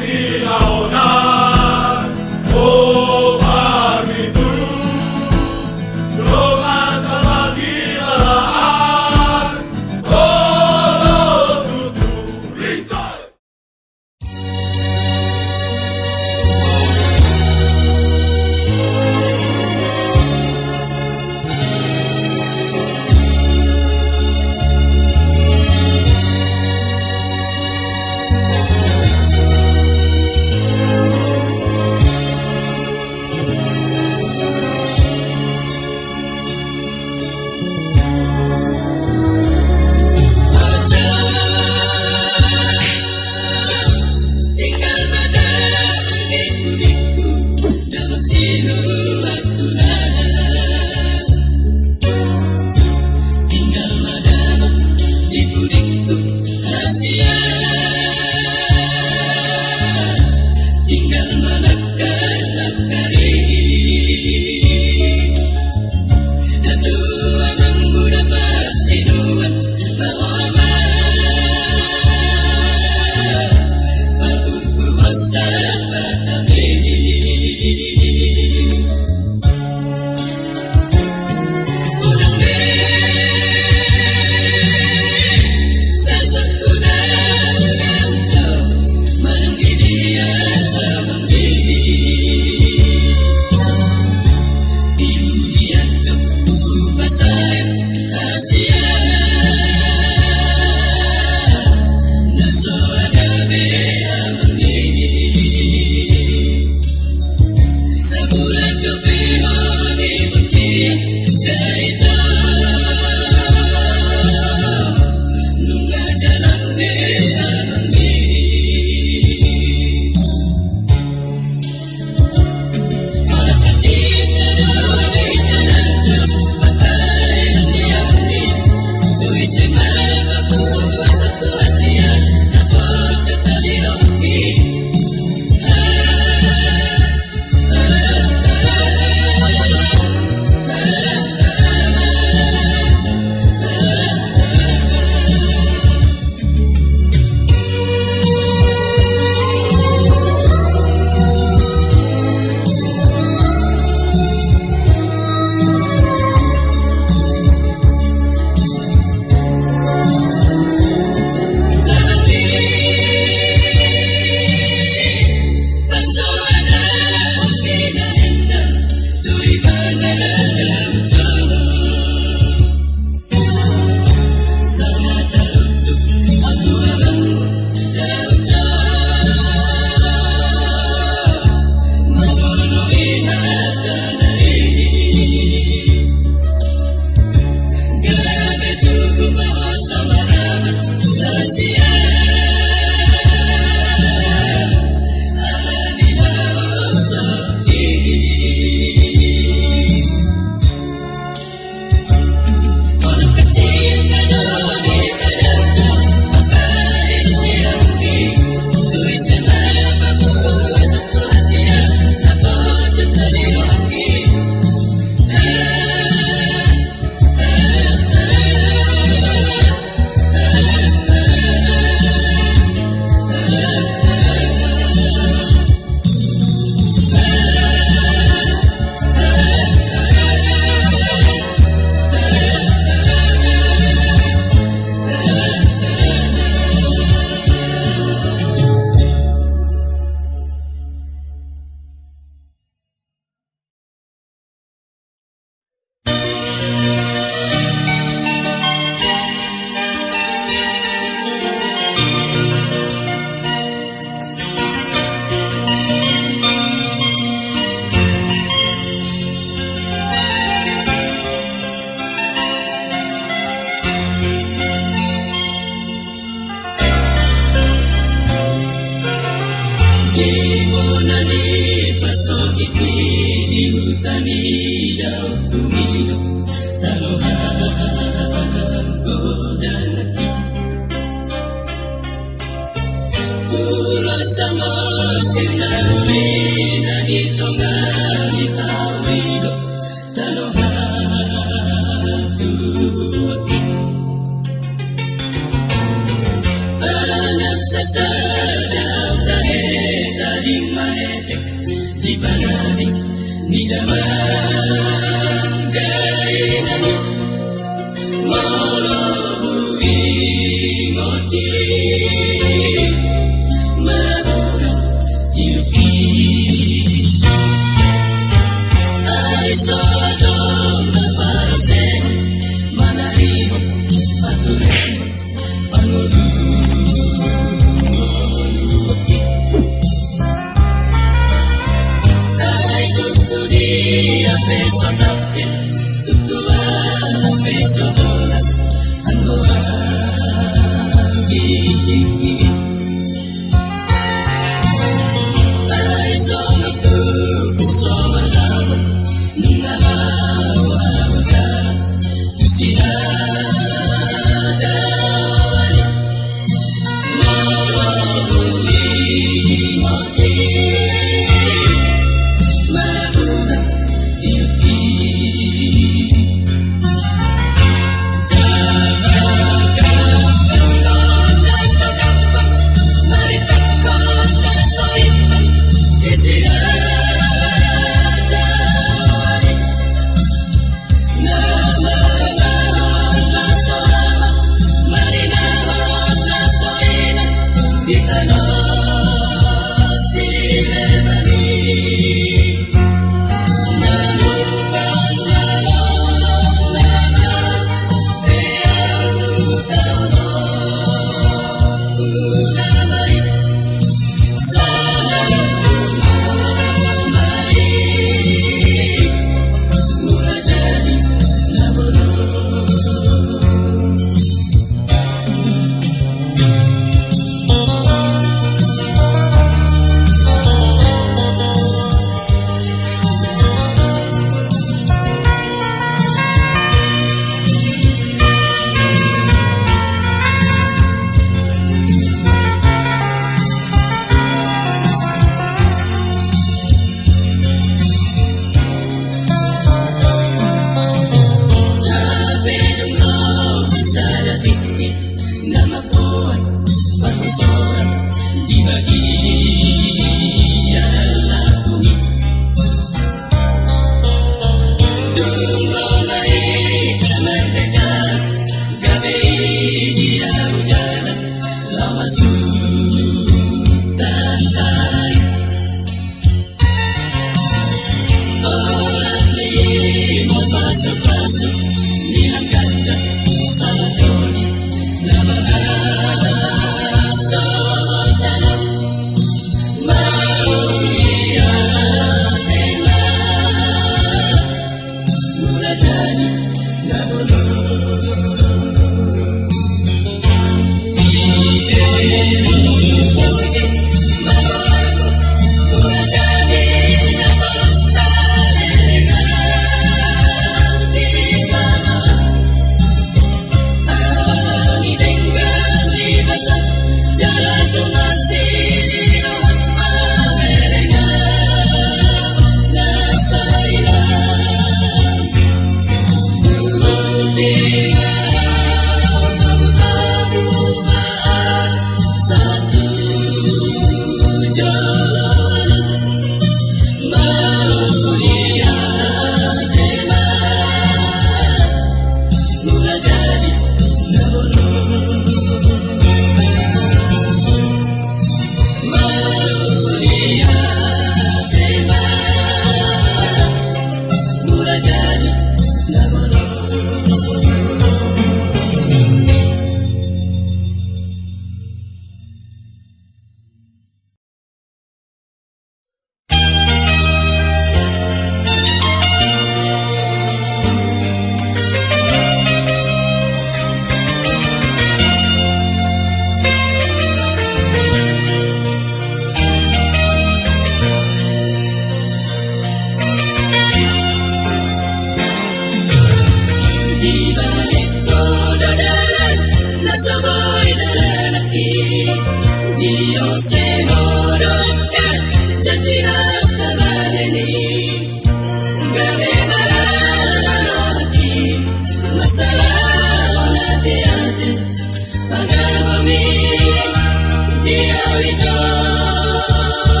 vida.